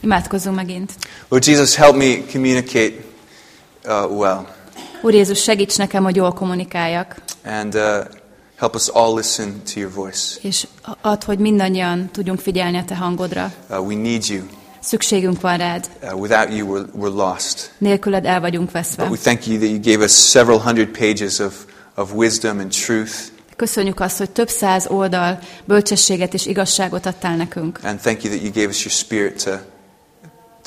Imádkozzunk megint. Lord Jesus, help me communicate uh, well. Úr Jézus, segíts nekem, hogy jól kommunikáljak, And uh, help us all listen to your voice. és add, hogy mindannyian tudjunk figyelni a Te hangodra. Uh, we need you. Szükségünk van rád. Uh, without you, we're, we're lost. Nélküled el vagyunk But veszve. we thank you that you gave us several hundred pages of, of wisdom and truth. Köszönjük azt, hogy több száz oldal bölcsességet és igazságot adtál nekünk. And thank you that you gave us your spirit to,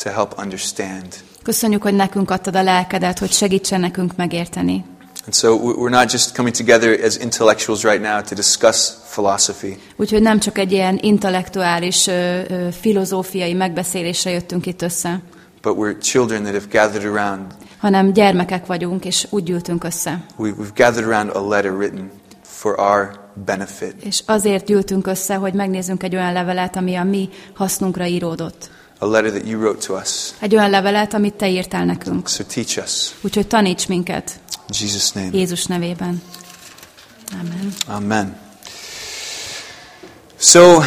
to help understand. Köszönjük, hogy nekünk adtad a lelkedet, hogy segítsen nekünk megérteni. And so we- we're not just coming together as intellectuals right now to discuss philosophy, Úgyhogy nem csak egy ilyen intellektuális, filozófiai megbeszélésre jöttünk itt össze, but we're children that have gathered around. hanem gyermekek vagyunk, és úgy gyűltünk össze. We, we've gathered around a letter written for our benefit. És azért gyűltünk össze, hogy megnézzünk egy olyan levelet, ami a mi hasznunkra íródott. A letter that you wrote to us. Egy olyan levelet, amit te írtál nekünk. So teach us. Úgyhogy taníts minket In Jesus' name. Jézus nevében. Amen. Amen. So,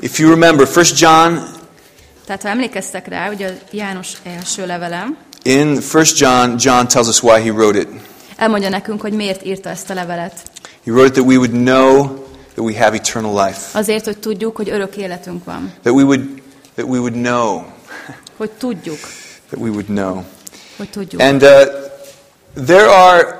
if you remember, 1 John, Tehát ha emlékeztek rá, ugye János első levelem, in 1 John, John tells us why he wrote it. elmondja nekünk, hogy miért írta ezt a levelet. He wrote it that we would know that we have eternal life. Azért, hogy tudjuk, hogy örök életünk van. That we would, that we would know. Hogy tudjuk, That we would know. hogy tudjuk. And uh, there are,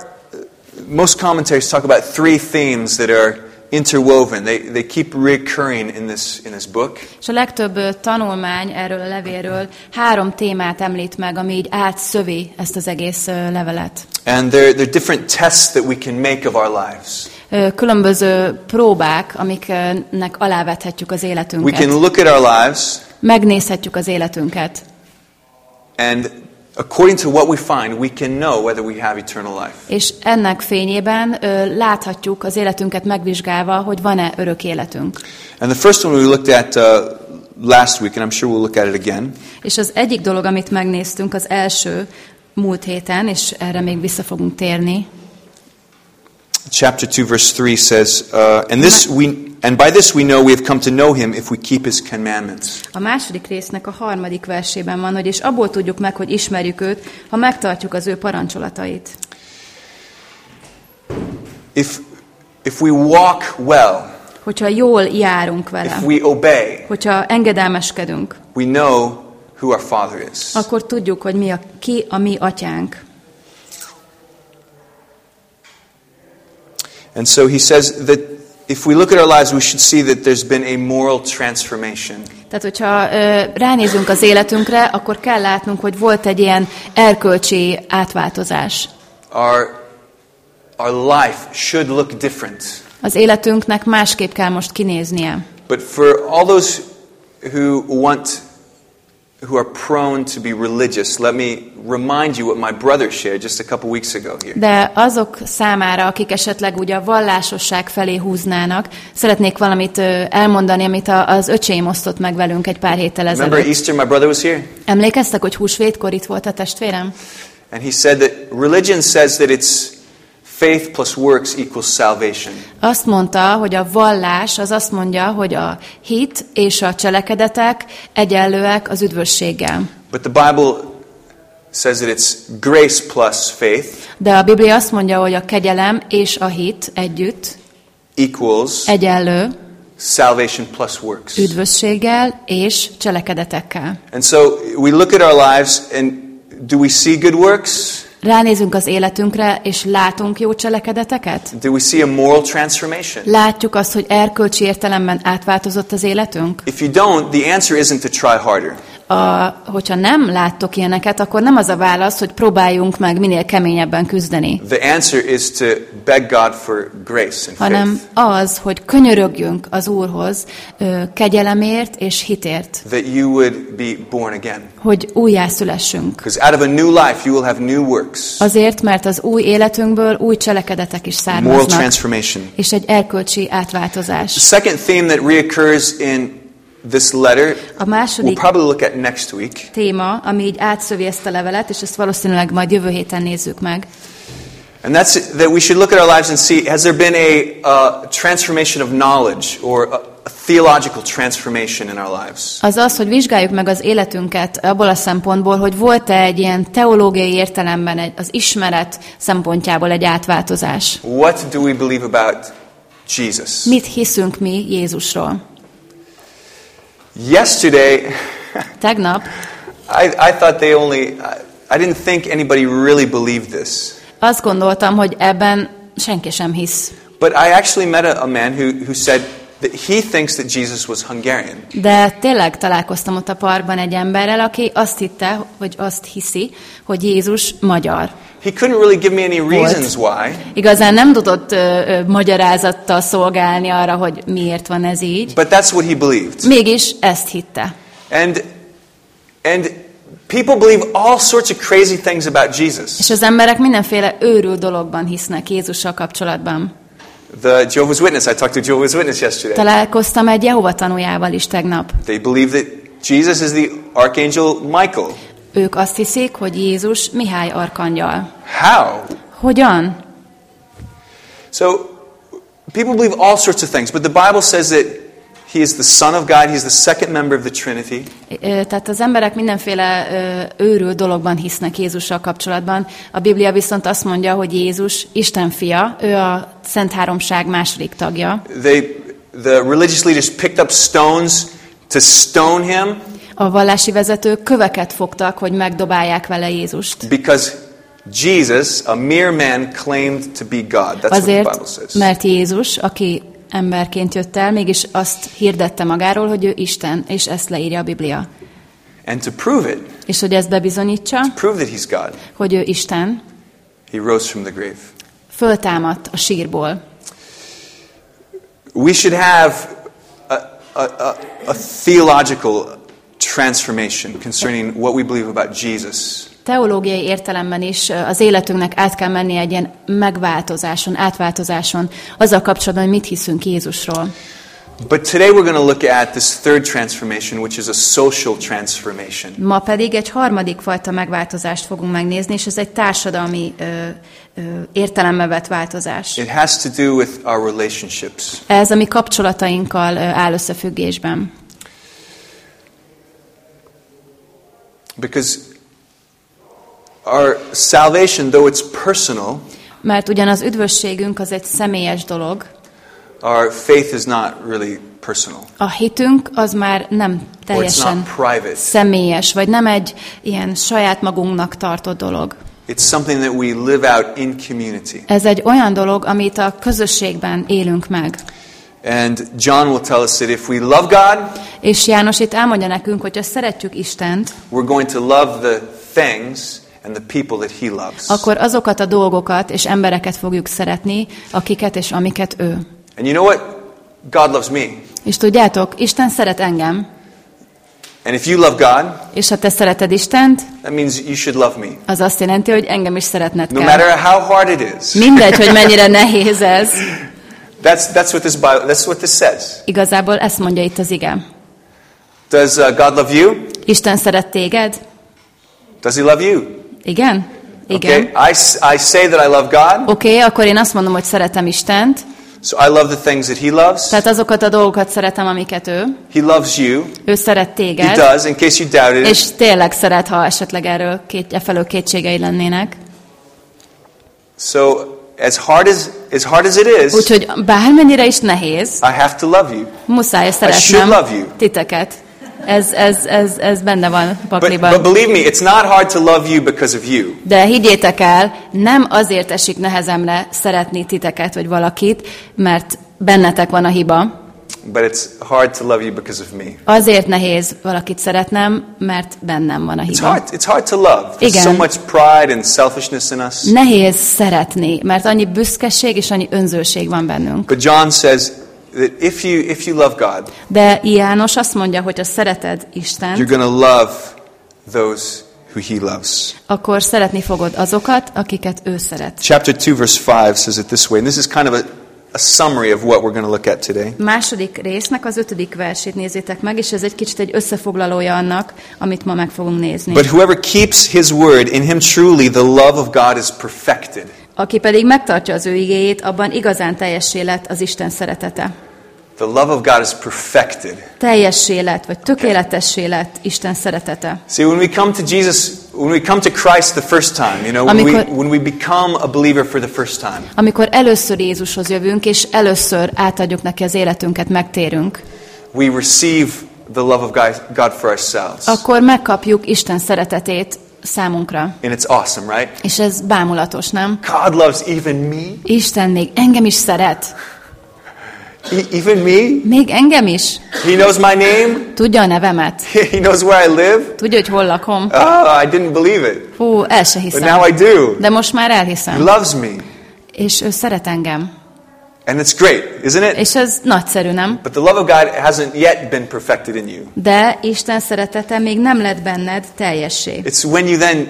most commentaries talk about three themes that are interwoven. They, they keep recurring in this, in this book. És a legtöbb ö, tanulmány erről a levélről három témát említ meg, ami így átszövi ezt az egész ö, levelet. And they're, they're different tests that we can make of our lives. Különböző próbák, amiknek alávethetjük az We életünket. can look at our lives, Megnézhetjük az életünket. and according to what we find, we can know whether we have eternal life. És ennek fényében ö, láthatjuk az életünket megvizsgálva, hogy van-e örök életünk. And the first one we looked at uh, last week, and I'm sure we'll look at it again, És az egyik dolog, amit megnéztünk, az első múlt héten, és erre még vissza fogunk térni, chapter 2 verse 3 says uh, and this we and by this we know we have come to know him if we keep his commandments A második résznek a harmadik versében van, hogy és abból tudjuk meg, hogy ismerjük őt, ha megtartjuk az ő parancsolatait. if if we walk well Hogyha jól járunk vele, if we obey hogyha engedelmeskedünk, we know who our father is akkor tudjuk, hogy mi a, ki a mi atyánk. And so he says that if we look at our lives we should see that there's been a moral transformation Tehát, hogyha ö, ránézünk az életünkre, akkor kell látnunk, hogy volt egy ilyen erkölcsi átváltozás. our our life should look different Az életünknek másképp kell most kinéznie. but for all those who want who are prone to be religious let me remind you what my brother shared just a couple weeks ago here De azok számára, akik esetleg ugye a vallásosság felé húznának, szeretnék valamit elmondani, amit az öcsém osztott meg velünk egy pár héttel Remember ezelőtt. Easter, my brother was here? Emlékeztek, hogy húsvétkor itt volt a testvérem? And he said that religion says that it's faith plus works equals salvation. Azt mondta, hogy a vallás az azt mondja, hogy a hit és a cselekedetek egyenlőek az üdvösséggel. But the Bible says that it's grace plus faith De a Biblia azt mondja, hogy a kegyelem és a hit együtt equals egyenlő salvation plus works. üdvösséggel és cselekedetekkel. And so we look at our lives and do we see good works? Ránézünk az életünkre, és látunk jó cselekedeteket? Do we see a moral transformation? Látjuk azt, hogy erkölcsi értelemben átváltozott az életünk? If you don't, the answer isn't to try harder. A, hogyha nem láttok ilyeneket, akkor nem az a válasz, hogy próbáljunk meg minél keményebben küzdeni, The answer is to beg God for grace and hanem faith. az, hogy könyörögjünk az Úrhoz ö, kegyelemért és hitért, That you would be born again. hogy újjászülessünk. Because out of a new life, you will have new works, Azért, mert az új életünkből új cselekedetek is moral származnak, transformation. és egy erkölcsi átváltozás. The second theme that reoccurs in this letter, A we'll második probably look at next week, téma, ami így átszövi ezt a levelet, és ezt valószínűleg majd jövő héten nézzük meg, and that's that we should look at our lives and see has there been a uh, transformation of knowledge or a, a theological transformation in our lives. az az, hogy vizsgáljuk meg az életünket abból a szempontból, hogy volt-e egy ilyen teológiai értelemben egy, az ismeret szempontjából egy átváltozás. What do we believe about Jesus? Mit hiszünk mi Jézusról? Yesterday, Tegnap I, I thought they only, I, I didn't think anybody really believed this. azt gondoltam, hogy ebben senki sem hisz. But I actually met a, a man who, who said that he thinks that Jesus was Hungarian. De tényleg találkoztam ott a parkban egy emberrel, aki azt hitte, vagy azt hiszi, hogy Jézus magyar. He couldn't really give me any reasons why, Igazán nem tudott ö, ö, magyarázattal szolgálni arra, hogy miért van ez így. but that's what he believed. Mégis ezt hitte. And, and people believe all sorts of crazy things about Jesus. És az emberek mindenféle őrült dologban hisznek Jézussal kapcsolatban. The Jehovah's Witness, I talked to Jehovah's Witness yesterday. Találkoztam egy Jehova tanújával is tegnap. They believe that Jesus is the Archangel Michael. Ők azt hiszik, hogy Jézus Mihály arkangyal. How? Hogyan? So, people believe all sorts of things, but the Bible says that He is the Son of God, He's the second member of the Trinity. Tehát az emberek mindenféle őrült dologban hisznek Jézussal kapcsolatban. A Biblia viszont azt mondja, hogy Jézus Isten fia, ő a Szent Háromság második tagja. They, the religious leaders picked up stones to stone him A vallási vezetők köveket fogtak, hogy megdobálják vele Jézust. because Jesus, a mere man, claimed to be God. That's what the Bible Azért, says. mert Jézus, aki emberként jött el, mégis azt hirdette magáról, hogy ő Isten, és ezt leírja a Biblia. And to prove it, És hogy ezt bebizonyítsa, prove that He's God, hogy ő Isten, He rose from the grave. föltámadt a sírból. We should have a, a, a, a theological transformation concerning what we believe about Jesus. Teológiai értelemben is az életünknek át kell menni egy ilyen megváltozáson, átváltozáson, azzal kapcsolatban, hogy mit hiszünk Jézusról. But today we're going to look at this third transformation, which is a social transformation. Ma pedig egy harmadik fajta megváltozást fogunk megnézni, és ez egy társadalmi ö, ö, értelembe vett változás. It has to do with our relationships. Ez a mi kapcsolatainkkal ö, áll összefüggésben. Because our salvation, though it's personal, Mert ugyan az üdvösségünk az egy személyes dolog, our faith is not really personal. a hitünk az már nem teljesen személyes, vagy nem egy ilyen saját magunknak tartott dolog. It's something that we live out in community. Ez egy olyan dolog, amit a közösségben élünk meg. And John will tell us that if we love God, És János itt elmondja nekünk, hogy ha szeretjük Istent, we're going to love the things and the people that He loves. akkor azokat a dolgokat és embereket fogjuk szeretni, akiket és amiket ő. And you know what? God loves me. És tudjátok, Isten szeret engem, And if you love God, és ha te szereted Istent, that means you should love me. az azt jelenti, hogy engem is szeretned No kell. matter how hard it is. Mindegy, hogy mennyire nehéz ez. That's, that's, what this Bible, that's what this says. Igazából ezt mondja itt az ige. Does uh, God love you? Isten szeret téged? Does He love you? Igen? Igen. Okay, I, I say that I love God, Oké, okay, akkor én azt mondom, hogy szeretem Istent, so I love the things that He loves. tehát azokat a dolgokat szeretem, amiket ő. He loves you. Ő szeret He téged, does, in case you doubted és tényleg szeret, ha esetleg erről két, e felől kétségei lennének. So, as hard as, as hard as it is, Úgyhogy bármennyire is nehéz, I have to love you. muszáj should szeretnem love you. titeket. Ez, ez, ez, ez benne van a But, pakliban. but believe me, it's not hard to love you because of you. De higgyétek el, nem azért esik nehezemre szeretni titeket vagy valakit, mert bennetek van a hiba. But it's hard to love you because of me. Azért nehéz valakit szeretnem, mert bennem van a It's hiba. hard. It's hard to love. There's Igen. so much pride and selfishness in us. Nehéz szeretni, mert annyi büszkeség és annyi önzőség van bennünk. But John says that if you if you love God, De János azt mondja, hogy ha szereted you're Istent, going to love those who He loves. akkor szeretni fogod azokat, akiket ő szeret. Chapter two, verse five says it this way, and this is kind of a, a summary of what we're going to look at today. Második résznek az ötödik versét nézzétek meg, és ez egy kicsit egy összefoglalója annak, amit ma meg fogunk nézni. But whoever keeps His word, in him truly the love of God is perfected. Aki pedig megtartja az ő igéjét, abban igazán teljessé lett az Isten szeretete. The love of God is perfected. Teljessé lett, vagy tökéletessé lett Isten szeretete. See, when we come to Jesus, when we come to Christ the first time, you know, when we, Amikor- when we become a believer for the first time, Amikor először Jézushoz jövünk, és először átadjuk neki az életünket, megtérünk, we receive the love of God for ourselves. akkor megkapjuk Isten szeretetét számunkra. And it's awesome, right? És ez bámulatos, nem? God loves even me. Isten még engem is szeret. E- even me. Még engem is. He knows my name. Tudja a nevemet. He knows where I live. Tudja, hogy hol lakom. Oh, I didn't believe it. Hú, el se But hiszem. now I do. De most már He elhiszem. loves me. És ő szeret engem. And it's great, isn't it? És ez nagyszerű, nem? But the love of God hasn't yet been perfected in you. De Isten szeretete még nem lett benned teljessé. It's when you then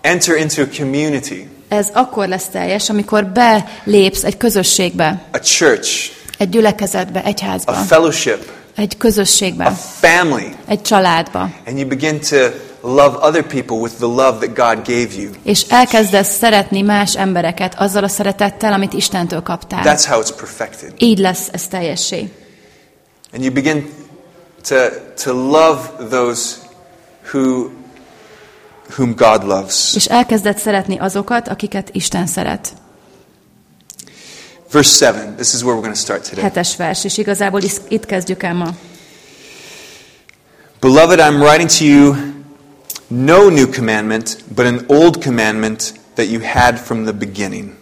enter into a community, Ez akkor lesz teljes, amikor belépsz egy közösségbe, a church, egy gyülekezetbe, egy a házba, fellowship, egy a közösségbe, family, egy családba. and you begin to love other people with the love that God gave you. És elkezdesz szeretni más embereket azzal a szeretettel, amit Istentől kaptál. That's how it's perfected. Így lesz ez teljessé. And you begin to, to love those who, whom God loves. És elkezded szeretni azokat, akiket Isten szeret. Verse 7, this is where we're going to start today. Hetes vers, és igazából is- itt kezdjük el ma. Beloved, I'm writing to you no new commandment, but an old commandment that you had from the beginning.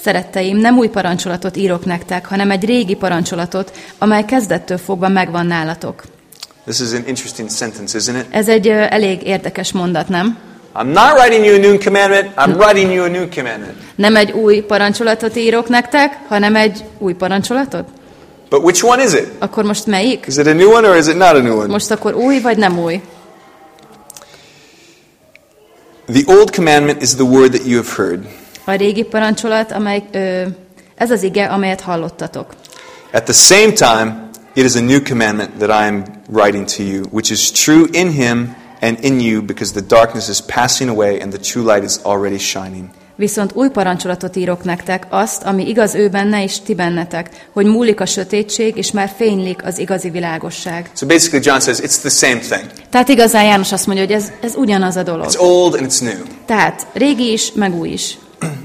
Szeretteim, nem új parancsolatot írok nektek, hanem egy régi parancsolatot, amely kezdettől fogva megvan nálatok. This is an interesting sentence, isn't it? Ez egy elég érdekes mondat, nem? I'm not writing you a new commandment, I'm writing you a new commandment. Nem egy új parancsolatot írok nektek, hanem egy új parancsolatot? But which one is it? Akkor most melyik? Is it a new one or is it not a new one? Most akkor új vagy nem új? The old commandment is the word that you have heard. A régi parancsolat, amely, ö, ez az ige, amelyet hallottatok. At the same time, it is a new commandment that I am writing to you, which is true in him and in you, because the darkness is passing away and the true light is already shining. Viszont új parancsolatot írok nektek, azt, ami igaz ő benne és ti bennetek, hogy múlik a sötétség, és már fénylik az igazi világosság. So basically, John says it's the same thing. Tehát igazán János azt mondja, hogy ez, ez ugyanaz a dolog. It's old and it's new. Tehát régi is, meg új is.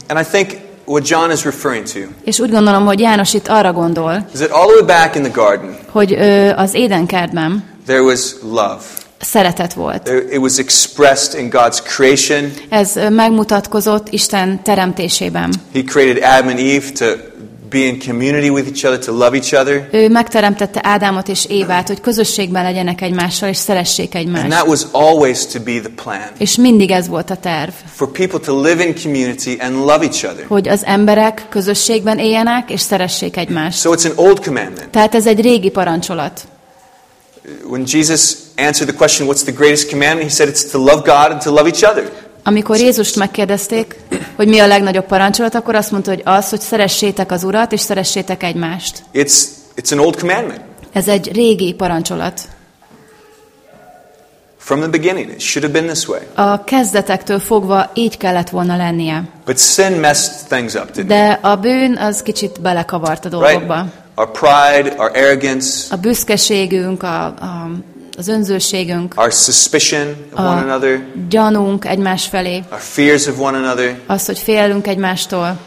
And I think what John is referring to És úgy gondolom, hogy János itt arra gondol, is that all the way back in the garden, hogy ö, az édenkertben there was love. Szeretet volt. It was expressed in God's creation. Ez megmutatkozott Isten teremtésében. He created Adam and Eve to be in community with each other, to love each other. Ő megteremtette Ádámot és Évát, hogy közösségben legyenek egymással, és szeressék And egymást. that was always to be the plan. És mindig ez volt a terv, For people to live in community and love each other. hogy az emberek közösségben éljenek, és szeressék egymást. So it's an old commandment. Tehát ez egy régi parancsolat. When Jesus answered the question, what's the greatest commandment? He said it's to love God and to love each other. Amikor Jézust megkérdezték, hogy mi a legnagyobb parancsolat, akkor azt mondta, hogy az, hogy szeressétek az Urat, és szeressétek egymást. It's, it's an old commandment. Ez egy régi parancsolat. From the beginning, it should have been this way. A kezdetektől fogva így kellett volna lennie. But sin messed things up, didn't? De a bűn az kicsit belekavart a Right? Our pride, our arrogance, A büszkeségünk, a, a, az önzőségünk, our suspicion of one another, gyanunk egymás felé, our fears of one another, az, hogy félünk egymástól,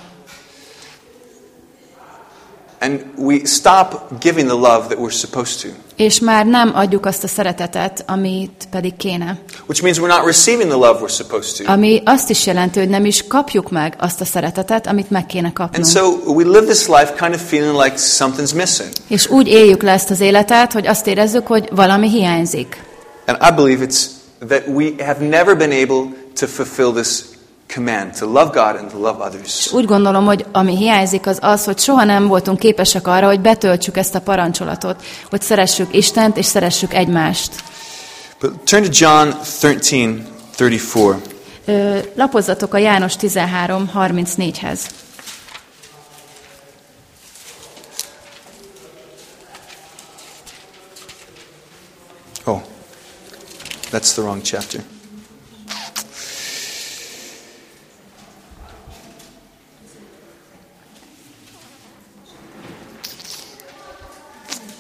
and we stop giving the love that we're supposed to, és már nem adjuk azt a szeretetet, amit pedig kéne. which means we're not receiving the love we're supposed to. Ami azt is jelenti, hogy nem is kapjuk meg azt a szeretetet, amit meg kéne And kapnunk. so we live this life kind of feeling like something's missing. És úgy éljük le ezt az életet, hogy azt érezzük, hogy valami hiányzik. And I believe it's that we have never been able to fulfill this command to love God and to love others. Úgy gondolom, hogy ami hiányzik az az, hogy soha nem voltunk képesek arra, hogy betöltsük ezt a parancsolatot, hogy szeressük Istent és szeressük egymást. But turn to John 13, 34. Ö, lapozzatok a János 13, 34-hez. Oh, that's the wrong chapter.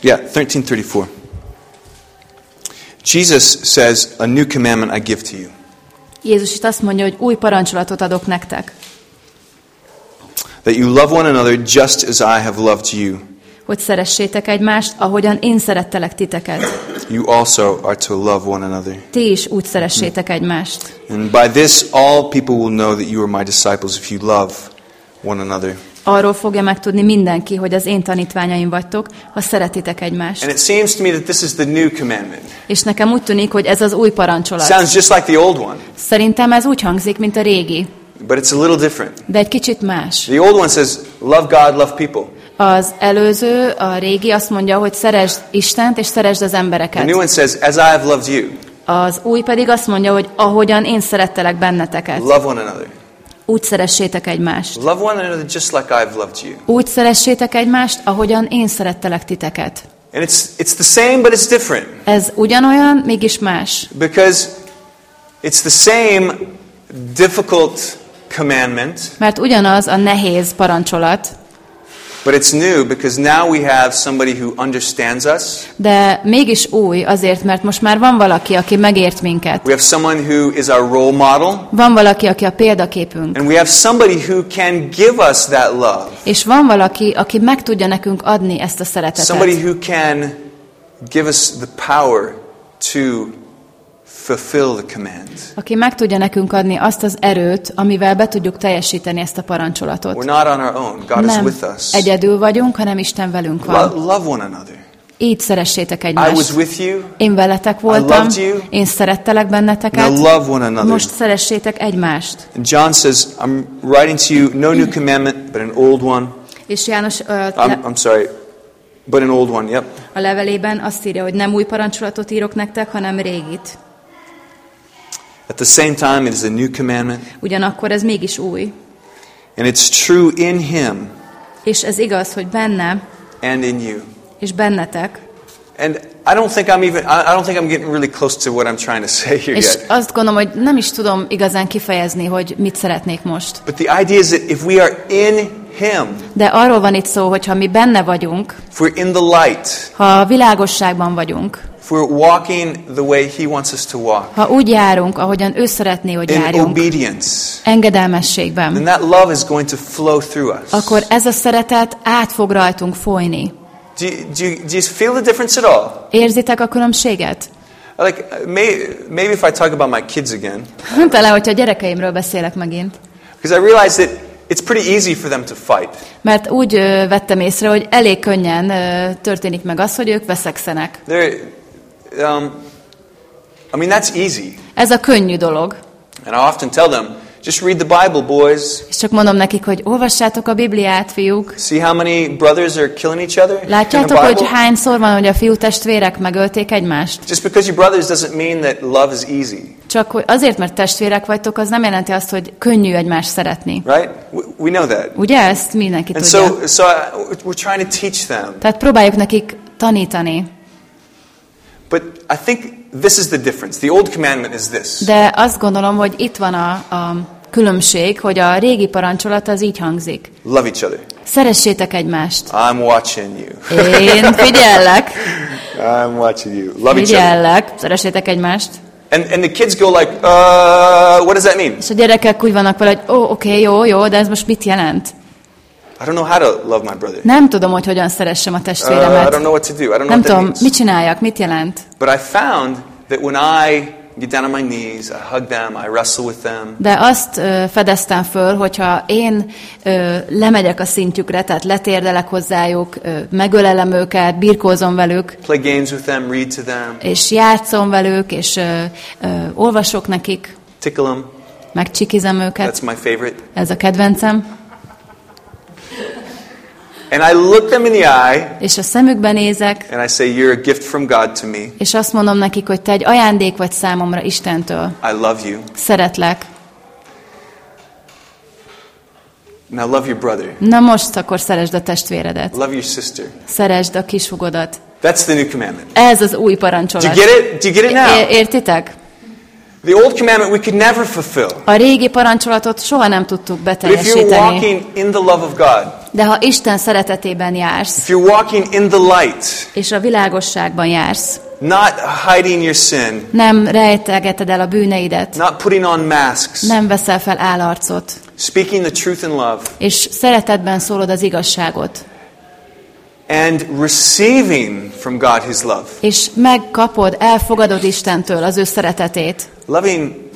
Yeah, 1334. Jesus says, A new commandment I give to you. Jézus itt azt mondja, hogy új parancsolatot adok nektek, That you love one another just as I have loved you. hogy szeressétek egymást, ahogyan én szerettelek titeket. You also are to love one another. Ti is úgy szeressétek egymást. And by this, all people will know that you are my disciples if you love one another. Arról fogja megtudni mindenki, hogy az én tanítványaim vagytok, ha szeretitek egymást. And it seems to me that this is the new commandment. És nekem úgy tűnik, hogy ez az új parancsolat. Sounds just like the old one, Szerintem ez úgy hangzik, mint a régi, but it's a little different. de egy kicsit más. The old one says, Love God, love people. Az előző, a régi azt mondja, hogy szeresd Istent és szeresd az The new embereket. one says, As I have loved you, Az új pedig azt mondja, hogy ahogyan én szerettelek benneteket, love one another. Úgy szeressétek egymást. Love one another just like I've loved you. Úgy szeressétek egymást, ahogyan én szerettelek titeket. And it's, it's the same, but it's different. Ez ugyanolyan, mégis más. Because it's the same difficult commandment, Mert ugyanaz a nehéz parancsolat, but it's new because now we have somebody who understands us. de mégis új azért, mert most már van valaki, aki megért minket. We have someone who is our role model. Van valaki, aki a példaképünk. And we have somebody who can give us that love. És van valaki, aki meg tudja nekünk adni ezt a szeretetet. Somebody who can give us the power to fulfill the command. Aki meg tudja nekünk adni azt az erőt, amivel be tudjuk teljesíteni ezt a parancsolatot. We're not on our own. God is Nem with us. egyedül vagyunk, hanem Isten velünk Lo- van. love one another. Így szeressétek I was egymást. with you. Én veletek voltam, loved you. én szerettelek Now benneteket, love one another. most szeressétek egymást. And John says, I'm writing to you no new commandment, but an old one. És János ö, I'm, I'm sorry, but an old one, yep. a levelében azt írja, hogy nem új parancsolatot írok nektek, hanem régit. At the same time, it is a new commandment, Ugyanakkor ez mégis új. and it's true in Him És ez igaz, hogy benne and in you. és bennetek. And I don't think I'm even, I don't think I'm getting really close to what I'm trying to say here És yet. azt gondolom, hogy nem is tudom igazán kifejezni, hogy mit szeretnék most. But the idea is that if we are in Him, De arról van itt szó, hogy ha mi benne vagyunk, if we're in the light, ha a világosságban vagyunk, if we're walking the way He wants us to walk, ha úgy járunk, ahogyan ő szeretné, hogy in járjunk, obedience, engedelmességben, then that love is going to flow through us. akkor ez a szeretet át fog rajtunk folyni. Do you, do, you, do you feel the difference at all? Érzitek a különbséget? Like, may, maybe if I talk about my kids again, Tele, hogyha gyerekeimről beszélek megint. because I realize that it's pretty easy for them to fight. Mert úgy vettem észre, hogy elég könnyen történik meg az, hogy ők veszekszenek. They're, um, I mean, that's easy. Ez a könnyű dolog. And I often tell them, just read the Bible, boys. És csak mondom nekik, hogy olvassátok a Bibliát, fiúk. See how many brothers are killing each other Látjátok, hogy hányszor van, hogy a fiú testvérek megölték egymást? Just because you're brothers doesn't mean that love is easy, Csak hogy azért, mert testvérek vagytok, az nem jelenti azt, hogy könnyű egymást szeretni. right? We, know that. Ugye ezt mindenki And tudja. so, so we're trying to teach them. Tehát próbáljuk nekik tanítani. But I think this is the difference. The old commandment is this. De azt gondolom, hogy itt van a, a különbség, hogy a régi parancsolat az így hangzik. Love each other. Szeressétek egymást. I'm watching you. Én figyellek, I'm watching you. Love each other. figyellek, szeressétek egymást. And, and the kids go like, uh, what does that mean? És a gyerekek úgy vannak vele, hogy ó, oké, jó, jó, de ez most mit jelent? I don't know how to love my brother. Nem tudom, hogy hogyan szeressem a Uh, I don't testvéremet. know what to do. I don't know Nem tudom, means. mit csináljak, mit jelent. But I found that when I get down on my knees, I hug them, I wrestle with them, De azt ö, fedeztem föl, hogyha én ö, lemegyek a szintjükre, tehát letérdelek hozzájuk, ö, megölelem őket, birkózom velük, play games with them, read to them, és játszom velük, és ö, ö, olvasok nekik, tickle them. megcsikizem őket. That's my favorite. Ez a kedvencem. And I look them in the eye És a szemükbe nézek, and I say, You're a gift from God to me. és azt mondom nekik, hogy te egy ajándék vagy számomra Istentől. I love you. Szeretlek. Now love your brother. Na most akkor szeresd a testvéredet. Love your sister. Szeresd a kishugodat. That's the new commandment. Ez az új Do you parancsolat. get it? Do you get it É- now? értitek? The old commandment we could never fulfill. A régi parancsolat soha nem tudtuk But if you're beteljesíteni. walking in the love of God, De ha Isten szeretetében jársz, if you're walking in the light, és a világosságban jársz, not hiding your sin, nem rejtegeted el a bűneidet, not putting on masks, nem veszel fel állarcot, speaking the truth in love, és szeretetben szólod az igazságot, and receiving from God His love. és megkapod, elfogadod Istentől az ő szeretetét, Loving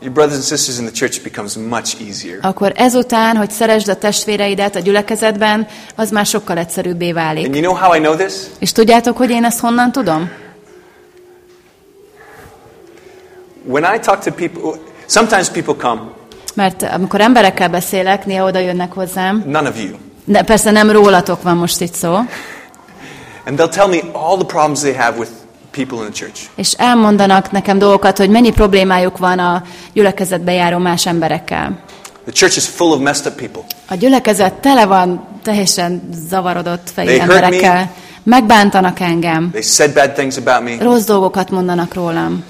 your brothers and sisters in the church becomes much easier. akkor ezután, hogy szeresd a testvéreidet a gyülekezetben, az már sokkal egyszerűbbé válik. And you know how I know this? És tudjátok, hogy én ezt honnan tudom? When I talk to people, sometimes people come, Mert amikor emberekkel beszélek, néha oda jönnek hozzám, none of you, de persze nem rólatok van most itt szó, and they'll tell me all the problems they have with people in the church. és elmondanak nekem dolgokat, hogy mennyi problémájuk van a gyülekezetbe járó más emberekkel. The church is full of messed up people. A gyülekezet tele van teljesen zavarodott fejű They emberekkel. Megbántanak engem, They said bad things about me. rossz dolgokat mondanak rólam.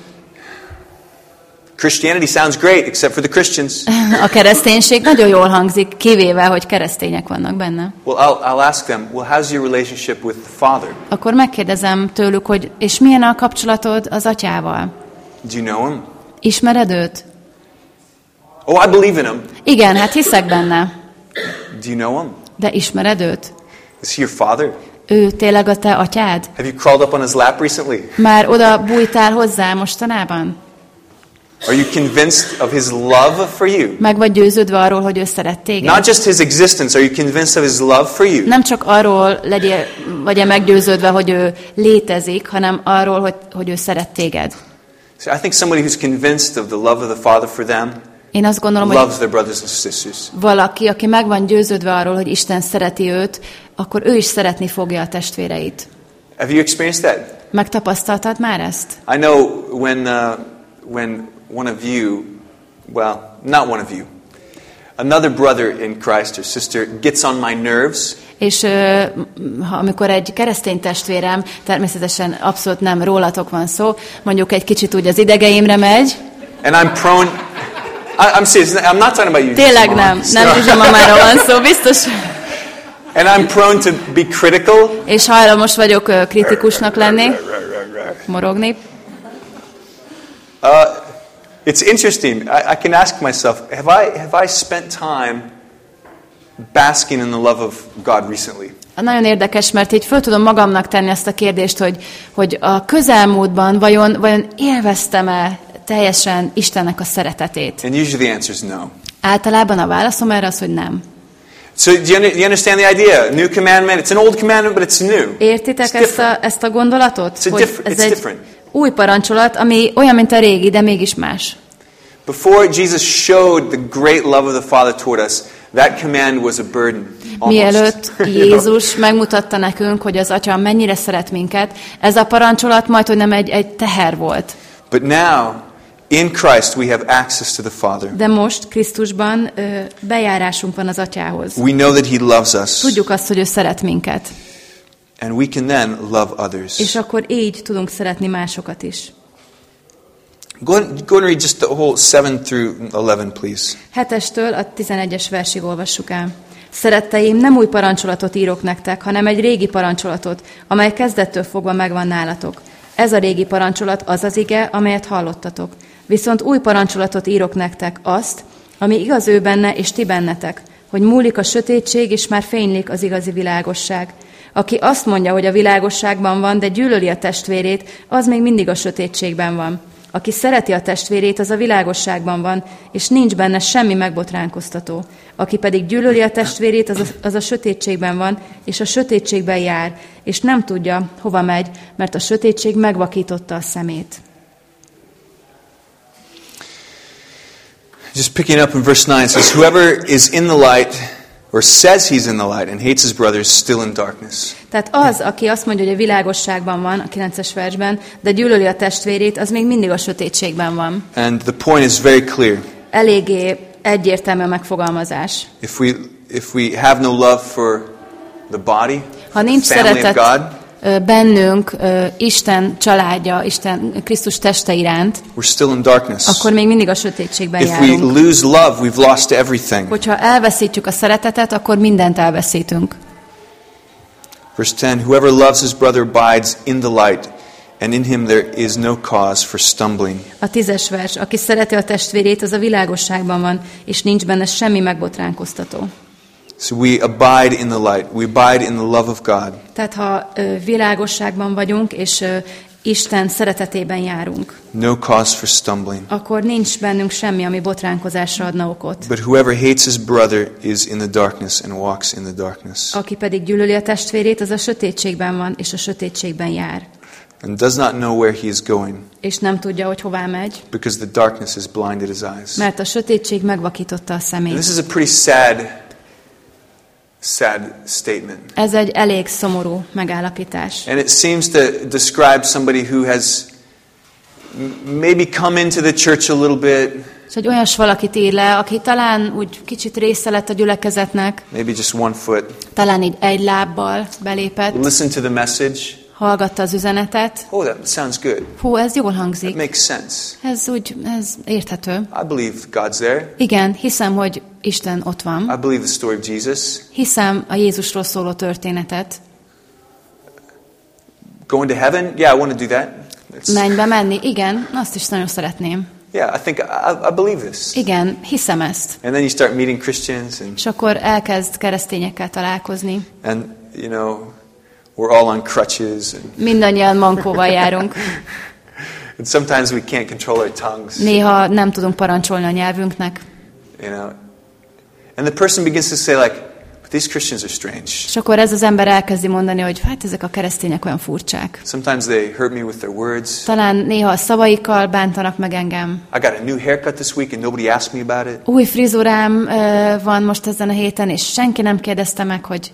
Christianity sounds great, except for the Christians. A kereszténység nagyon jól hangzik, kivéve, hogy keresztények vannak benne. Well, I'll, I'll ask them, well, how's your relationship with the Father? Akkor megkérdezem tőlük, hogy és milyen a kapcsolatod az atyával? Do you know him? Ismered őt? Oh, I believe in him. Igen, hát hiszek benne. Do you know him? De ismered őt? Is he your father? Ő tényleg a te atyád? Have you crawled up on his lap recently? Már oda bújtál hozzá mostanában? Are you convinced of his love for you? Meg vagy győződve arról, hogy ő szeret téged? Not just his existence, are you convinced of his love for you? Nem csak arról legyél, vagy-e meggyőződve, hogy ő létezik, hanem arról, hogy, hogy ő szeret téged. So I think somebody who's convinced of the love of the Father for them Én azt gondolom, hogy valaki, aki meg van győződve arról, hogy Isten szereti őt, akkor ő is szeretni fogja a testvéreit. Have you experienced that? Megtapasztaltad már ezt? I know when, uh, when one of you, well, not one of you, another brother in Christ or sister gets on my nerves, És ö, ha, amikor egy keresztény testvérem, természetesen abszolút nem rólatok van szó, mondjuk egy kicsit úgy az idegeimre megy, and I'm prone. I, I'm serious. I'm not talking about you. tényleg nem, nem No. pizsamamáról van szó, biztos. And I'm prone to be critical. És hajlamos vagyok kritikusnak lenni, morogni. Uh, it's interesting. I, I can ask myself: Have I have I spent time basking in the love of God recently? Nagyon érdekes, mert így föl tudom magamnak tenni ezt a kérdést, hogy, hogy a közelmúltban vajon, vajon élveztem-e teljesen Istennek a szeretetét? And usually the answer is no. Általában a válaszom erre az, hogy nem. So do you, under, you understand the idea? New commandment. It's an old commandment, but it's new. Értitek It's ezt different. a, ezt a gondolatot? It's a ez it's egy different. Új parancsolat, ami olyan, mint a régi, de mégis más. Before Jesus showed the great love of the Father toward us, that command was a burden. Almost. Mielőtt? Jézus megmutatta nekünk, hogy az Atya mennyire szeret minket, ez a parancsolat majd, hogy nem egy, egy teher volt. But now, in Christ, we have access to the Father. De most Krisztusban bejárásunk van az Atyához. We know that He loves us, Tudjuk azt, hogy ő szeret minket. And we can then love others. És akkor így tudunk szeretni másokat is. Go go and read just the whole 7 through 11, please. 7-estől a 11-es versig olvassuk el. Szeretteim, nem új parancsolatot írok nektek, hanem egy régi parancsolatot, amely kezdettől fogva megvan nálatok. Ez a régi parancsolat az az ige, amelyet hallottatok. Viszont új parancsolatot írok nektek azt, ami igaz ő benne és ti bennetek, hogy múlik a sötétség, és már fénylik az igazi világosság. Aki azt mondja, hogy a világosságban van, de gyűlöli a testvérét, az még mindig a sötétségben van. Aki szereti a testvérét, az a világosságban van, és nincs benne semmi megbotránkoztató. Aki pedig gyűlöli a testvérét, az a, az a sötétségben van, és a sötétségben jár, és nem tudja, hova megy, mert a sötétség megvakította a szemét. Just picking up in verse 9, it says, Whoever is in the light, or says he's in the light, and hates his brother, is still in darkness. Tehát az, aki azt mondja, hogy a világosságban van, a 9-es versben, de gyűlöli a testvérét, az még mindig a sötétségben van. And the point is very clear. Eléggé egyértelmű a megfogalmazás. If we, if we have no love for the body, Ha nincs family of szeretet God, ö, bennünk Isten családja, Isten Krisztus teste iránt, we're still in darkness. akkor még mindig a sötétségben If we járunk. lose love, we've lost everything. Hogyha elveszítjük a szeretetet, akkor mindent elveszítünk. Verse 10 Whoever loves his brother abides in the light, and in him there is no cause for stumbling. A tízes vers, aki szereti a testvérét, az a világosságban van, és nincs benne semmi megbotránkoztató. So we abide in the light, we abide in the love of God. Tehát ha világosságban vagyunk, és Isten szeretetében járunk, No cause for stumbling. akkor nincs bennünk semmi, ami botránkozásra adna okot. But whoever hates his brother is in the darkness and walks in the darkness, Aki pedig gyűlöli a testvérét, az a sötétségben van, és a sötétségben jár. and does not know where he is going, És nem tudja, hogy hová megy, because the darkness has blinded his eyes. mert a sötétség megvakította a And szemét. this is a pretty sad, sad statement. Ez egy elég szomorú megállapítás. And it seems to describe somebody who has maybe come into the church a little bit, És egy olyas valakit ír le, aki talán úgy kicsit része lett a gyülekezetnek, maybe just one foot, talán így egy lábbal belépett, listen to the message. Hallgatta az üzenetet. Oh, that sounds good. Hú, ez jól That hangzik. makes sense. Ez úgy, ez érthető. I believe God's there. Igen, hiszem, hogy Isten ott van. I believe the story of Jesus. Hiszem a Jézusról szóló történetet. Going to heaven? Yeah, I want to do that. It's, Mennybe menni? Igen, azt is nagyon szeretném. yeah, I think I, I believe this. Igen, hiszem ezt. And then you start meeting Christians, and, És akkor elkezd keresztényekkel találkozni. and you know, we're all on crutches, and, Mindannyian mankóval járunk. and sometimes we can't control our tongues. Néha nem tudunk parancsolni a nyelvünknek. You know, and the person begins to say like, "But these Christians are strange. És akkor ez az ember elkezdi mondani, hogy hát ezek a keresztények olyan furcsák. Sometimes they hurt me with their words. Talán néha a szavaikkal bántanak meg engem. I got a new haircut this week, and nobody asked me about it. Új frizurám ö, van most ezen a héten, és senki nem kérdezte meg, hogy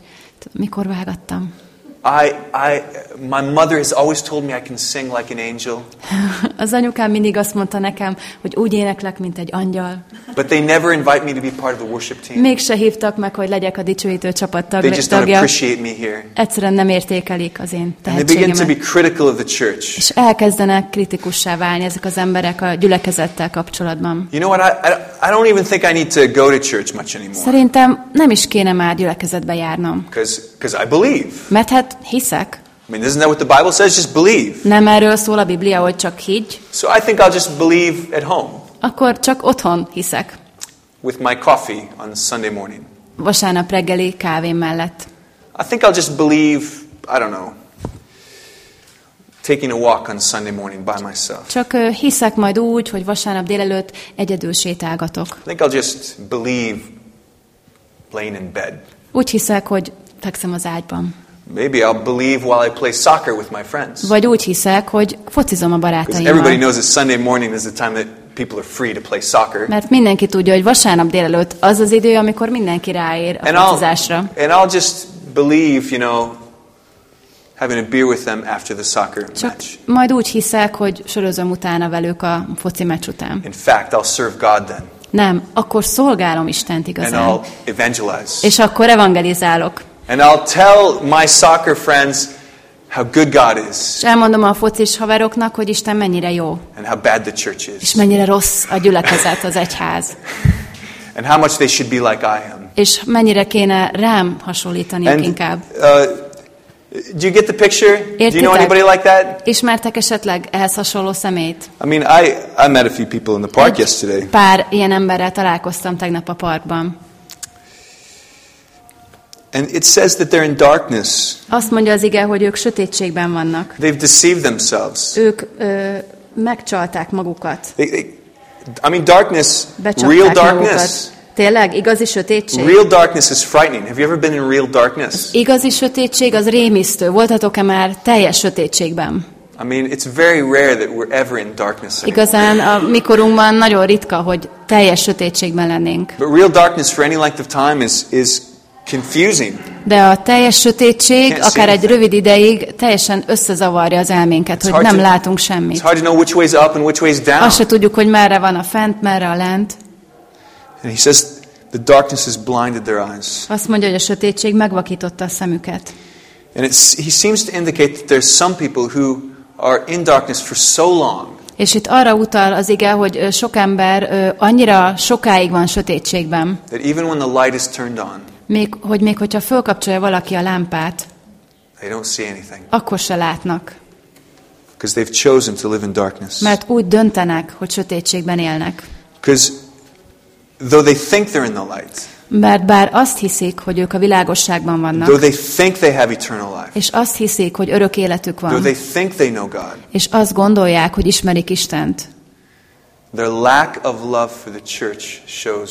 mikor vágattam. I, I, my mother has always told me I can sing like an angel, Az anyukám mindig azt mondta nekem, hogy úgy éneklek, mint egy angyal. but they never invite me to be part of the worship team. Mégse hívtak meg, hogy legyek a dicsőítő csapat They tag- just don't tagja. appreciate me here. Egyszerűen nem értékelik az én And they begin to be tehetségemet. critical of the church. És elkezdenek kritikussá válni ezek az emberek a gyülekezettel kapcsolatban. You know what? I, I, I don't even think I need to go to church much anymore. Szerintem nem is kéne már gyülekezetbe járnom. Because I believe. Mert hát hiszek. I mean, isn't that what the Bible says? Just believe. Nem erről szól a Biblia, hogy csak higgy. So I think I'll just believe at home Akkor csak otthon hiszek. with my coffee on Sunday morning. Vasárnap reggeli kávém mellett. I think I'll just believe, I don't know, taking a walk on Sunday morning by myself. Csak hiszek majd úgy, hogy vasárnap délelőtt egyedül sétálgatok. I think I'll just believe laying in bed. Úgy hiszek, hogy fekszem az ágyban. Maybe I'll believe while I play soccer with my friends. Vagy úgy hiszek, hogy focizom a Because everybody barátaimmal. knows that Sunday morning is the time that people are free to play soccer. Mert mindenki tudja, hogy vasárnap délelőtt az az idő, amikor mindenki ráér a And I'll, focizásra. and I'll just believe, you know, having a beer with them after the soccer Csak match. majd úgy hiszek, hogy sorozom utána velük a foci meccs után. In fact, I'll serve God then. Nem, akkor szolgálom Istent And igazán. I'll evangelize. És akkor evangelizálok. And I'll tell my soccer friends how good God is És elmondom a focis haveroknak, hogy Isten mennyire jó, and how bad the church és is mennyire rossz a gyülekezet, az egyház. and how much they should be like I am. És mennyire kéne rám hasonlítaniuk And inkább. uh, do you get the picture? Do you know Értitek? anybody like that? Ismertek esetleg ehhez hasonló szemét? I mean, I, I met a few people in the park yesterday. Pár ilyen emberrel találkoztam tegnap a parkban. And it says that they're in darkness. Azt mondja az ige, hogy ők sötétségben vannak. They've deceived themselves. Ők ö, megcsalták magukat. They, they, I mean, darkness, Becsapták real magukat. darkness. Tényleg? Igazi sötétség? Real darkness is frightening. Have you ever been in real darkness? Igazi sötétség az rémisztő. Voltatok-e már teljes sötétségben? I mean, it's very rare that we're ever in darkness. anymore. Igazán a mikorunkban nagyon ritka, hogy teljes sötétségben lennénk. But real darkness for any length of time is, is confusing. De a teljes sötétség, akár egy rövid ideig, teljesen összezavarja az elménket, hogy hard nem to- látunk It's semmit. Azt se tudjuk, hogy merre van a fent, merre a lent. And he says the darkness has blinded their eyes. Azt mondja, hogy a sötétség megvakította a szemüket. And it's, he seems to indicate that there's some people who are in darkness for so long És itt arra utal az ige, hogy sok ember annyira sokáig van sötétségben, that even when the light is turned on, még, hogy még hogyha fölkapcsolja valaki a lámpát, they don't see anything akkor se látnak. because they've chosen to live in darkness. Mert úgy döntenek, hogy sötétségben élnek. Because though they think they're in the light, Mert bár azt hiszik, hogy ők a világosságban though vannak, they think they have eternal life, és azt hiszik, hogy örök életük though van, they think they know God, és azt gondolják, hogy ismerik Istent, their lack of love for the church shows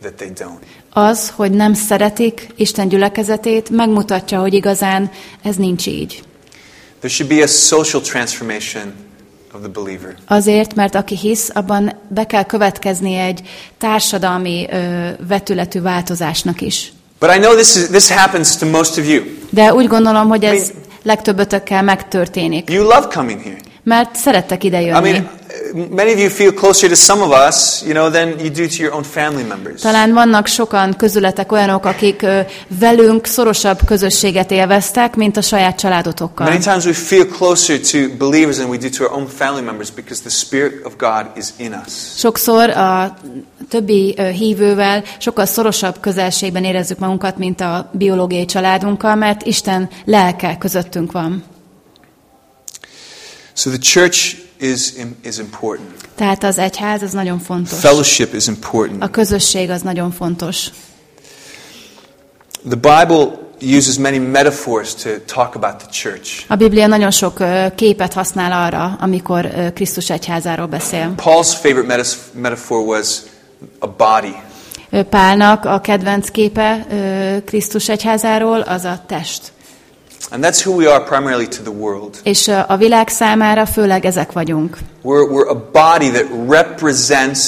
that they don't. az, hogy nem szeretik Isten gyülekezetét, megmutatja, hogy igazán ez nincs így. There should be a social transformation of the believer. Azért, mert aki hisz, abban be kell következni egy társadalmi ö, vetületű változásnak is. But I know this, is, this happens to most of you. De úgy gondolom, hogy ez legtöbbötökkel megtörténik. You love coming here. Mert szerettek ide I jönni. mean, uh, many of you feel closer to some of us, you know, than you do to your own family members. Talán vannak sokan közületek olyanok, akik velünk szorosabb közösséget élveztek, mint a saját Many családotokkal. times we feel closer to believers than we do to our own family members because the Spirit of God is in us. Sokszor a többi hívővel sokkal szorosabb közelségben érezzük magunkat, mint a biológiai családunkkal, mert Isten lelke közöttünk van. So the church is, is important. Tehát az egyház az nagyon fontos. Fellowship is A important. közösség az nagyon fontos. The Bible uses many metaphors to talk about the church. A Biblia nagyon sok képet használ arra, amikor Krisztus egyházáról beszél. Paul's favorite metaphor was a body. Pálnak a kedvenc képe Krisztus egyházáról az a test. And that's who we are primarily to the world. És a világ számára főleg ezek vagyunk. We're, we're a body that represents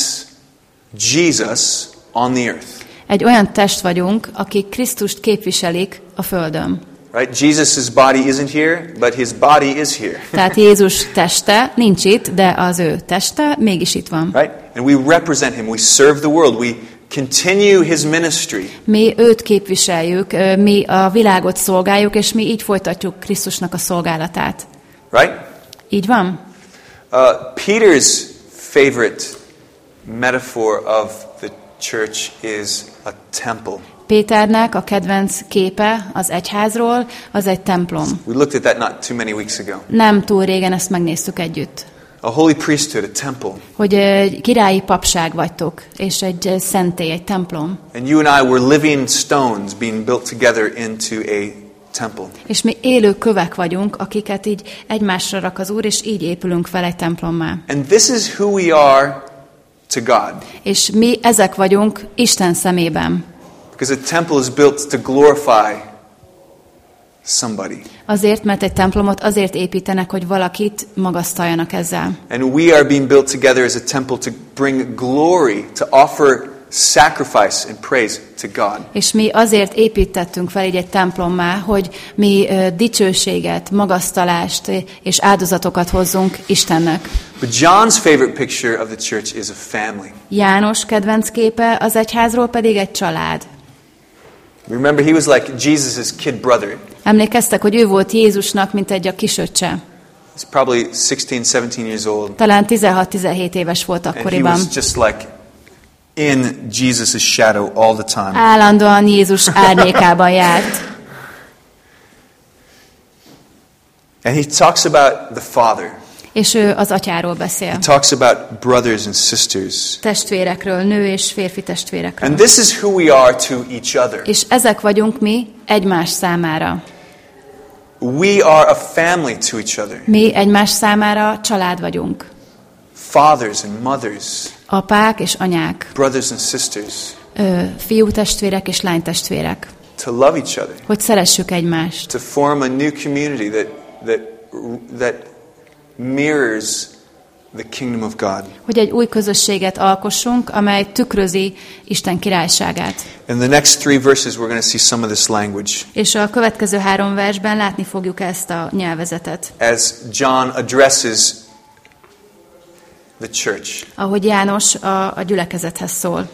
Jesus on the earth. Egy olyan test vagyunk, akik Krisztust képviselik a Földön. Right? Jesus' body isn't here, but his body is here. Tehát Jézus teste nincs itt, de az ő teste mégis itt van. Right? And we represent him. We serve the world. We continue his ministry. Mi őt képviseljük, mi a világot szolgáljuk, és mi így folytatjuk Krisztusnak a szolgálatát. Right? Így van? Uh, Peter's favorite metaphor of the church is a temple. Péternek a kedvenc képe az egyházról, az egy templom. We looked at that not too many weeks ago. Nem túl régen ezt megnéztük együtt. A holy priesthood, a temple. Hogy egy királyi papság vagytok, és egy ö, szentély, egy templom. And you and I were living stones being built together into a temple. És mi élő kövek vagyunk, akiket így egymásra rak az Úr, és így épülünk fel egy templommá. And this is who we are to God. És mi ezek vagyunk Isten szemében. Because a temple is built to glorify somebody. Azért, mert egy templomot azért építenek, hogy valakit magasztaljanak ezzel. And we are being built together as a temple to bring glory, to offer sacrifice and praise to God. És mi azért építettünk fel így egy templommá, hogy mi dicsőséget, magasztalást és áldozatokat hozzunk Istennek. But John's favorite picture of the church is a family. János kedvenc képe az egyházról pedig egy család. Remember, he was like Jesus' kid brother. Emlékeztek, hogy ő volt Jézusnak, mint egy a kisöccse. He's probably 16, 17 years old. Talán 16-17 éves volt And he akkoriban. was just like in Jesus' shadow all the time. Állandóan Jézus árnyékában járt. And he talks about the Father. És ő az atyáról beszél. He talks about brothers and sisters. Testvérekről, nő és férfi testvérekről. And this is who we are to each other. És ezek vagyunk mi egymás számára. We are a family to each other. Mi egymás számára család vagyunk. Fathers and mothers, Apák és anyák, brothers and sisters, ö, fiú testvérek és lány testvérek. to love each other, Hogy szeressük egymást. to form a new community that, that, that mirrors the kingdom of God. Hogy egy új közösséget alkossunk, amely tükrözi Isten királyságát. In the next three verses, we're going to see some of this language És a következő három versben látni fogjuk ezt a nyelvezetet. as John addresses the church. Ahogy János a, a gyülekezethez szól.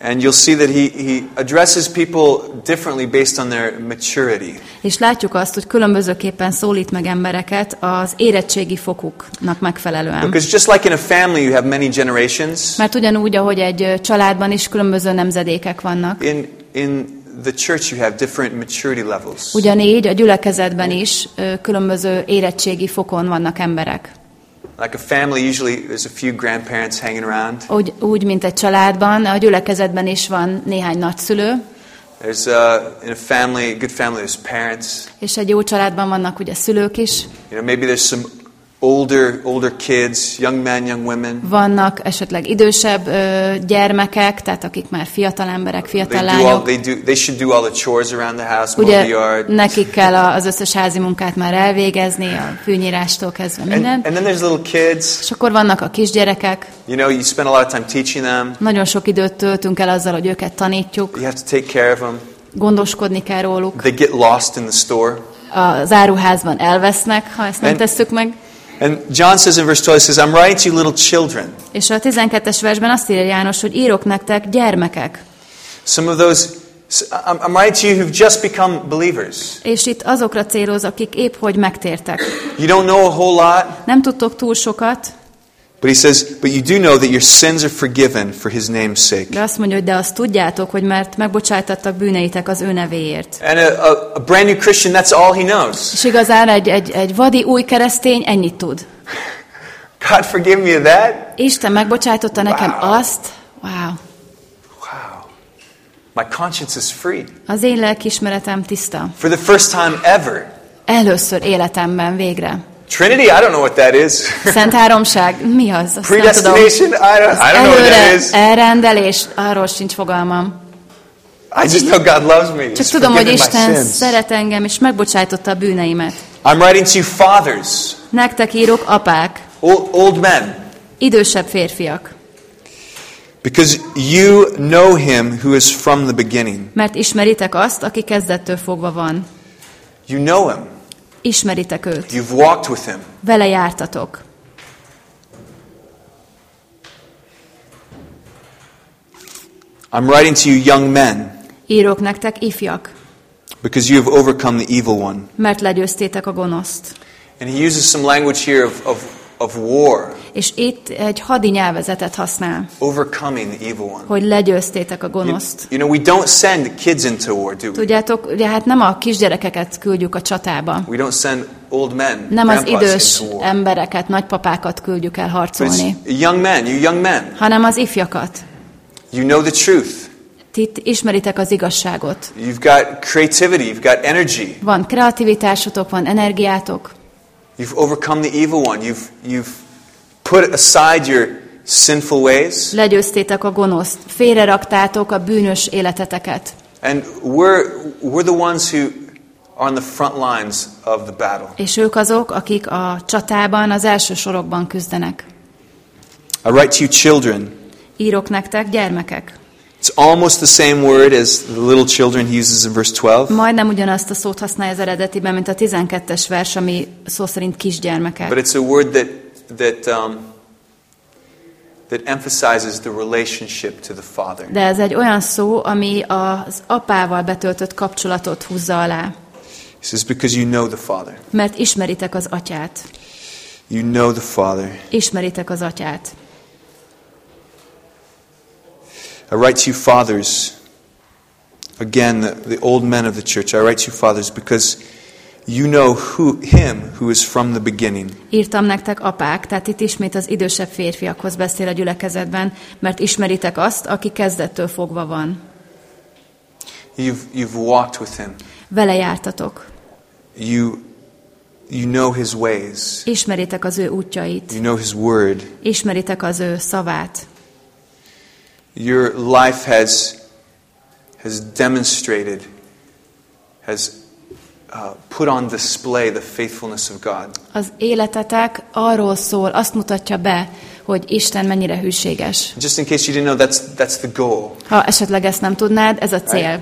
And you'll see that he, he addresses people differently based on their maturity. És látjuk azt, hogy különbözőképpen szólít meg embereket az érettségi fokuknak megfelelően. Because just like in a family you have many generations, Mert ugyanúgy, ahogy egy családban is különböző nemzedékek vannak, in, in the church you have different maturity levels. ugyanígy a gyülekezetben is különböző érettségi fokon vannak emberek. Like a family, usually there's a few grandparents hanging around. Úgy, úgy, mint egy családban, a gyülekezetben is van néhány nagyszülő, There's uh, in a family, a good family, there's parents. és egy jó családban vannak ugye szülők is, You know, maybe there's some older older kids, young men, young women. vannak esetleg idősebb ö, gyermekek, tehát akik már fiatal emberek, fiatal They do all, lányok. they do they should do all the chores around the house, Ugye the yard. nekik kell a- az összes házi munkát már elvégezni, a fűnyírástól kezdve And, minden. and then there's little kids. És akkor vannak a kisgyerekek, You know, you spend a lot of time teaching them. nagyon sok időt töltünk el azzal, hogy őket tanítjuk, You have to take care of them. gondoskodni kell róluk. They get lost in the store. Az áruházban elvesznek, ha ezt nem And- tesszük meg. And John says in verse 12, he says, I'm writing to you little children. És a 12-es versben azt írja János, hogy írok nektek gyermekek. Some of those, I'm, I'm writing to you who've just become believers. És itt azokra céloz, akik épp hogy megtértek. You don't know a whole lot, Nem tudtok túl sokat, but he says, but you do know that your sins are forgiven for his name's sake. de azt mondja, hogy de azt tudjátok, hogy mert megbocsájtattak bűneitek az ő nevéért. And a, a, a brand new Christian, that's all he knows. És igazán egy, egy, egy vadi új keresztény ennyit tud. God forgive me of that? Isten megbocsájtotta nekem Wow. azt, wow, Wow. My conscience is free. az én lelkismeretem tiszta. For the first time ever. Először életemben végre. Trinity, I don't know what that is. Szent háromság, mi az? Azt. Predestination, I don't, I don't know what that is. elrendelés, arról sincs fogalmam. I just know God loves me. Csak tudom, hogy Isten szeret engem, és megbocsájtotta a bűneimet. I'm writing to you fathers, Nektek írok apák, old, old men, idősebb férfiak, because you know him who is from the beginning. mert ismeritek azt, aki kezdettől fogva van. You know him. Ismeritek őt. You've walked with him. Vele jártatok. I'm writing to you young men, Írok nektek ifjak, because you have overcome the evil one. mert legyőztétek a gonoszt. And he uses some language here of, of, of war, És itt egy hadi nyelvezetet használ, overcoming the evil one. hogy legyőztétek a You, gonoszt. you know, we don't send kids into war, do we? Tudjátok, ugye hát nem a kisgyerekeket küldjük a csatába. We don't send old men, Nem az idős embereket, nagypapákat küldjük el harcolni, young men, you young men. hanem az ifjakat. You know the truth. Ti ismeritek az igazságot. You've got creativity, you've got energy. Van kreativitásotok, van energiátok, You've overcome the evil one. You've, you've put aside your sinful ways. legyőztétek a gonoszt, félreraktátok a bűnös életeteket. And we're, we're the ones who are on the front lines of the battle. És ők azok, akik a csatában az első sorokban küzdenek. I write to you, children. Írok nektek, gyermekek. It's almost the same word as the little children he uses in verse 12. Majdnem ugyanazt a szót használja az eredetiben, mint a 12-es vers, ami szó szerint kisgyermekek. But it's a word that, that, um, that emphasizes the relationship to the Father. De ez egy olyan szó, ami az apával betöltött kapcsolatot húzza alá. He says, because you know the Father. Mert ismeritek az atyát. You know the Father. Ismeritek az atyát. I write to you, fathers. Again, the, the old men of the church. I write to you, fathers, because you know who, him who is from the beginning. Írtam nektek apák, tehát itt ismét az idősebb férfiakhoz beszél a gyülekezetben, mert ismeritek azt, aki kezdettől fogva van. You've, you've walked with him. Vele jártatok. You, you know his ways. Ismeritek az ő útjait. You know his word. Ismeritek az ő szavát. Your life has, has demonstrated, has uh, put on display the faithfulness of God. Az életetek arról szól, azt mutatja be, hogy Isten mennyire hűséges. Just in case you didn't know, that's, that's the goal. Ha esetleg ezt nem tudnád, ez a cél.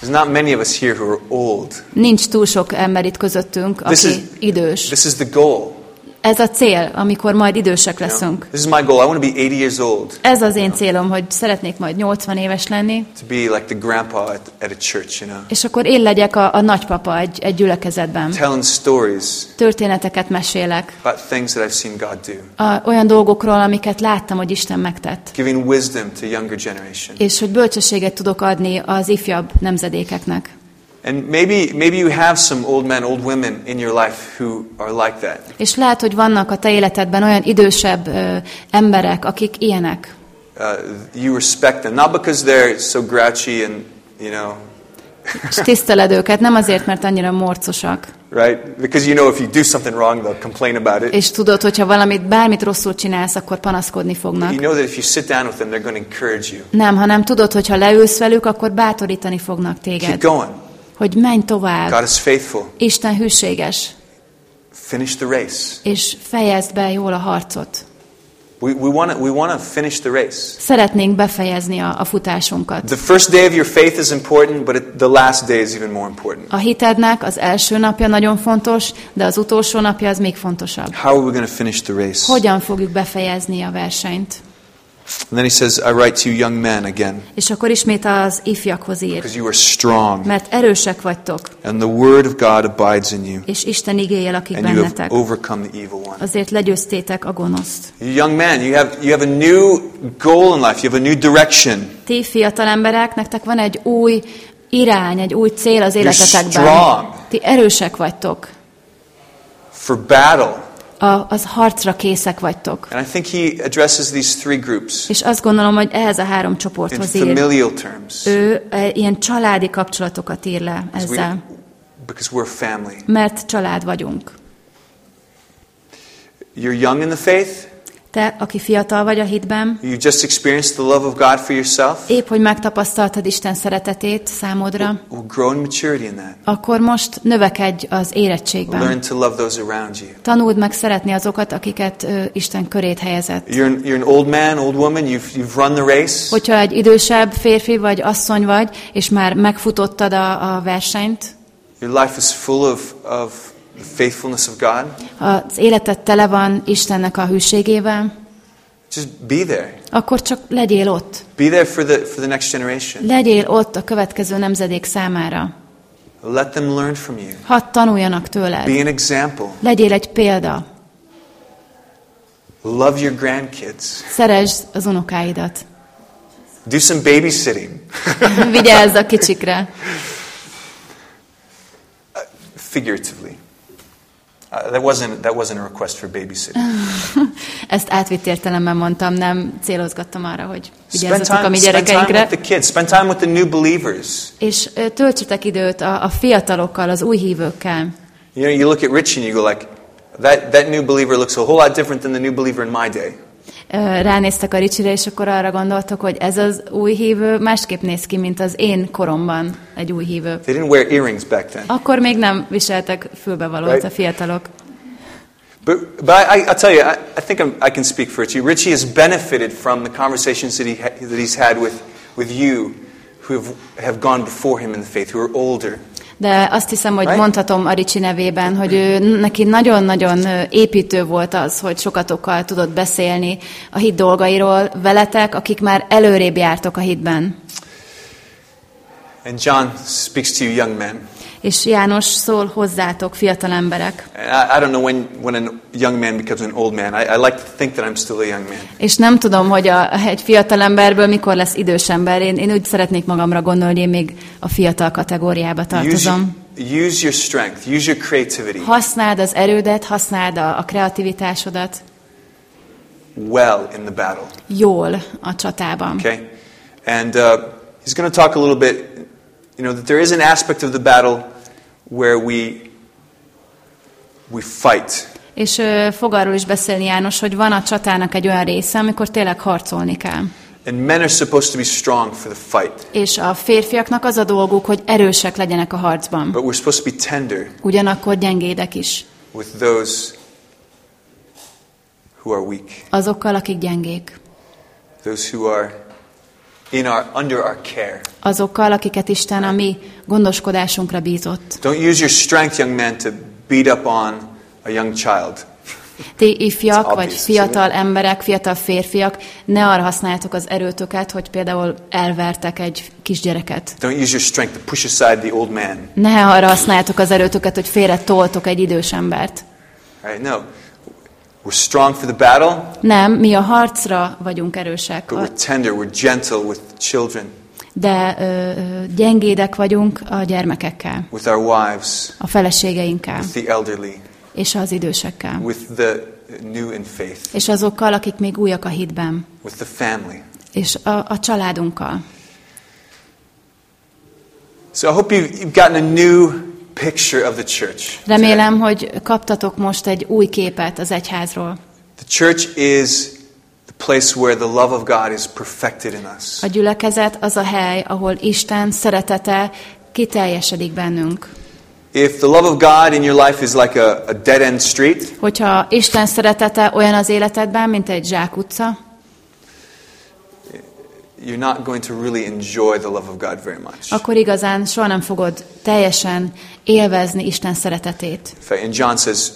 There's not many of us here who are old. Nincs túl sok ember itt közöttünk, This aki is- idős. This is the goal. Ez a cél, amikor majd idősek leszünk. This is my goal. I want to be 80 years old Ez az én célom, hogy szeretnék majd 80 éves lenni, to be like the grandpa at, at a church, you know, és akkor én legyek a, a nagypapa egy, egy gyülekezetben. telling stories Történeteket mesélek, about things that I've seen God do, a, olyan dolgokról, amiket láttam, hogy Isten megtett. giving wisdom to younger generation. És hogy bölcsességet tudok adni az ifjabb nemzedékeknek. And maybe maybe you have some old men, old women in your life who are like that. És lehet, hogy vannak a te életedben olyan idősebb ö, emberek, akik ilyenek. Uh, you respect them not because they're so grouchy and you know, És tiszteled őket, nem azért, mert annyira morcosak. right? Because you know if you do something wrong, they'll complain about it. És tudod, hogyha valamit, bármit rosszul csinálsz, akkor panaszkodni You fognak. know that if you sit down with them, they're going to encourage you. Nem, hanem tudod, hogyha leülsz velük, akkor bátorítani fognak Keep téged. going. Hogy menj tovább. God is faithful. Isten hűséges, Finish the race. és fejezd be jól a harcot. We, we want to we want to finish the race. Szeretnénk befejezni a, a futásunkat. The first day of your faith is important, but it, the last day is even more important. A hitednek az első napja nagyon fontos, de az utolsó napja az még fontosabb. How are we going to finish the race? Hogyan fogjuk befejezni a versenyt? And then he says, I write to you young men again, És akkor ismét az ifjakhoz ír. because you are strong, Mert erősek vagytok, and the word of God abides in you, és Isten igéje lakik and you have bennetek. overcome the evil one. Azért legyőztétek a gonoszt. You young men, you have you have a new goal in life. You have a new direction. Ti fiatal emberek, nektek van egy új irány, egy új cél az életetekben. strong. Ti erősek vagytok. For battle. A, az harcra készek vagytok. And I think he addresses these three groups És azt gondolom, hogy ehhez a három csoporthoz ír. familial terms. Ő e, ilyen családi kapcsolatokat ír le Because we- ezzel. because we're family. Mert család vagyunk. You're young in the faith. Te, aki fiatal vagy a hitben, You just experienced the love of God for yourself. épp hogy megtapasztaltad Isten szeretetét számodra, Well, grow in maturity in that. akkor most növekedj az Learn érettségben. to love those around you. Tanuld meg szeretni azokat, akiket ö, Isten körét helyezett. You're an, you're an old man, old woman. You've, you've run the race. Hogyha egy idősebb férfi vagy asszony vagy, és már megfutottad a, a versenyt, Your life is full of, of the faithfulness of God. az életed tele van Istennek a hűségével, Just be there. akkor csak legyél ott. Be there for the, for the next generation. Legyél ott a következő nemzedék számára. Let them learn from you. Hadd tanuljanak tőled. Be an example. Legyél egy példa. Love your grandkids. Szeresd az unokáidat. Do some babysitting. Vigyázz a kicsikre. Figuratively. Uh, that wasn't that wasn't a request for babysitting. Ezt átvitt értelemben mondtam, nem célozgattam arra, hogy vigyázzatok a mi spend time with gyerekeinkre. the kids. Spend time with the new believers. És ö, töltsetek időt a, a fiatalokkal, az új hívőkkel. You know, you look at Richie and you go like, that, that new believer looks a whole lot different than the new believer in my day. Ránéztek a Ricsire, és akkor arra gondoltok, hogy ez az új hívő másképp néz ki, mint az én koromban egy új hívő. They didn't wear earrings back then. Akkor még nem viseltek fülbevalót Right. a fiatalok. But, but I, I'll tell you, I, I think I'm, I can speak for Richie. Richie has benefited from the conversations that, he ha, that he's had with, with you who have, have gone before him in the faith, who are older. De azt hiszem, hogy Right? mondhatom a Ricsi nevében, hogy ő, neki nagyon-nagyon építő volt az, hogy sokatokkal tudott beszélni a hit dolgairól veletek, akik már előrébb jártok a hitben. And John speaks to you young men. És János szól hozzátok, fiatal emberek. I, I don't know when, when a young man becomes an old man. I, I like to think that I'm still a young man. És nem tudom, hogy a, egy fiatal emberből mikor lesz idős ember. Én, én úgy szeretnék magamra gondolni, hogy én még a fiatal kategóriába Use, tartozom. use your strength, use your creativity Használd az erődet, használd a, a kreativitásodat well in the battle. jól a csatában. Okay? And uh, he's going to talk a little bit, you know, that there is an aspect of the battle where we, we fight. És ö, fog arról is beszélni János, hogy van a csatának egy olyan része, amikor tényleg harcolni kell. And men are supposed to be strong for the fight. És a férfiaknak az a dolguk, hogy erősek legyenek a harcban. But we're supposed to be tender Ugyanakkor gyengédek is. with those who are weak, Azokkal, akik gyengék. those who are in our, under our care. Azokkal, akiket Isten a mi gondoskodásunkra bízott. Don't use your strength, young men, to beat up on a young child. Ti ifjak, vagy fiatal emberek, fiatal férfiak, ne arra használjátok az erőtöket, hogy például elvertek egy kisgyereket. Don't use your strength to push aside the old man. Ne arra használjátok az erőtöket, hogy félre toltok egy idős embert. Right? No. We're strong for the battle, Nem, mi a harcra vagyunk erősek, but we're tender, we're gentle with children, de ö, gyengédek vagyunk a gyermekekkel, with our wives, a feleségeinkkel. with the elderly, és az idősekkel, with the new in faith, és azokkal, akik még újak a hitben, with the family. és a, a családunkkal. So I hope you, you've gotten a new picture of the church. Remélem, hogy kaptatok most egy új képet az egyházról. The church is the place where the love of God is perfected in us. A gyülekezet az a hely, ahol Isten szeretete kiteljesedik bennünk. If the love of God in your life is like a, a dead end street, Hogyha Isten szeretete olyan az életedben, mint egy zsákutca, you're not going to really enjoy the love of God very much. akkor igazán soha nem fogod teljesen élvezni Isten szeretetét. In fact, and John says,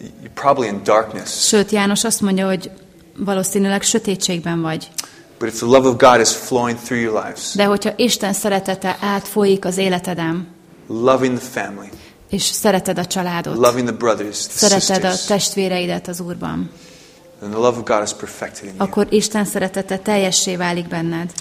you're probably in darkness. Sőt, János azt mondja, hogy valószínűleg sötétségben vagy. But if the love of God is flowing through your lives, De hogyha Isten szeretete átfolyik az életedem, loving the family, és szereted a családot, loving the brothers, the szereted a sisters, testvéreidet az Úrban, then the love of God is perfected in you. akkor Isten szeretete teljessé válik benned.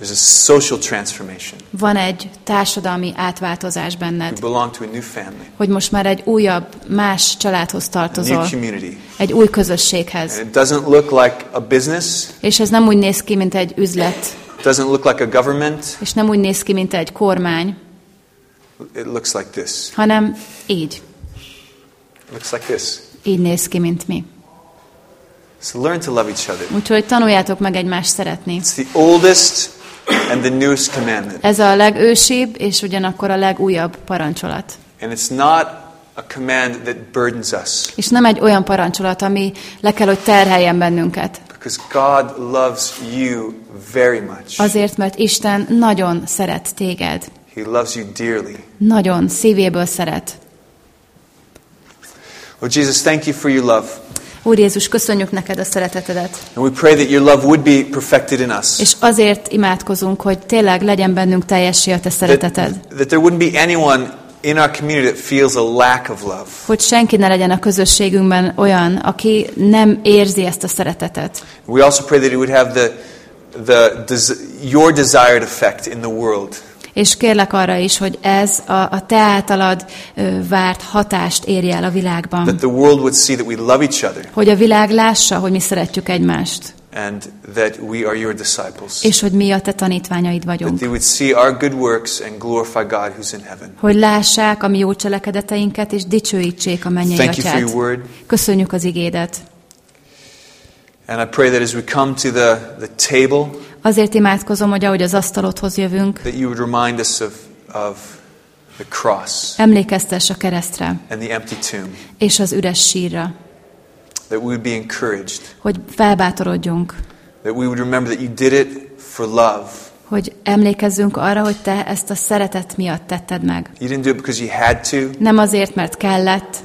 There's a social transformation. Van egy társadalmi átváltozás You benned, belong to a new family, hogy most már egy újabb, más családhoz a new tartozol, community. egy új közösséghez. And it doesn't look like a business, És ez nem úgy néz ki, mint egy üzlet, it doesn't look like a government, és nem úgy néz ki, mint egy kormány, it looks like this. hanem így. It looks like this. Így néz ki, mint mi. So learn to love each other. Úgyhogy tanuljátok meg egymást szeretni. It's the oldest and the newest commandment. Ez a legősibb, és ugyanakkor a legújabb parancsolat. And it's not a command that burdens us És nem egy olyan parancsolat, ami le kell, hogy terheljen bennünket. because God loves you very much. Azért, mert Isten nagyon szeret téged. He loves you dearly. Nagyon szívéből szeret. Lord Jesus, thank you for your love. Úr Jézus, köszönjük neked a szeretetedet. And we pray that your love would be perfected in us. És azért imádkozunk, hogy tényleg legyen bennünk teljessé a te That, szereteted. that there wouldn't be anyone in our community that feels a lack of love. Hogy senki ne legyen a közösségünkben olyan, aki nem érzi ezt a szeretetet. We also pray that it would have the, the, your desired effect in the world. És kérlek arra is, hogy ez a, a te általad várt hatást érje el a világban. That the world would see that we love each other Hogy a világ lássa, hogy mi szeretjük egymást. and that we are your disciples. És hogy mi a te tanítványaid That vagyunk. they would see our good works and glorify God who's in heaven. Hogy lássák a mi jó cselekedeteinket, és dicsőítsék a mennyei Thank you for atyát. your word. Köszönjük az igédet. And I pray that as we come to the, the table, Azért imádkozom, hogy ahogy az asztalodhoz jövünk, that you would remind us of, of the cross emlékeztess a keresztre and the empty tomb. és az üres sírra, That we would be encouraged. hogy felbátorodjunk, That we would remember that you did it for love. hogy emlékezzünk arra, hogy te ezt a szeretet miatt tetted meg. You didn't do it because you had to, Nem azért, mert kellett,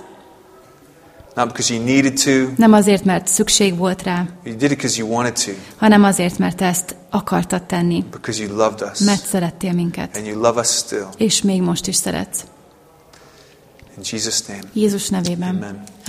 not because you needed to. nem azért, mert szükség volt rá, You did it because you wanted to, hanem azért, mert ezt akartad tenni, because you loved us. mert szerettél minket, And you love us still. és még most is szeretsz. In Jesus' name, Jézus nevében. amen.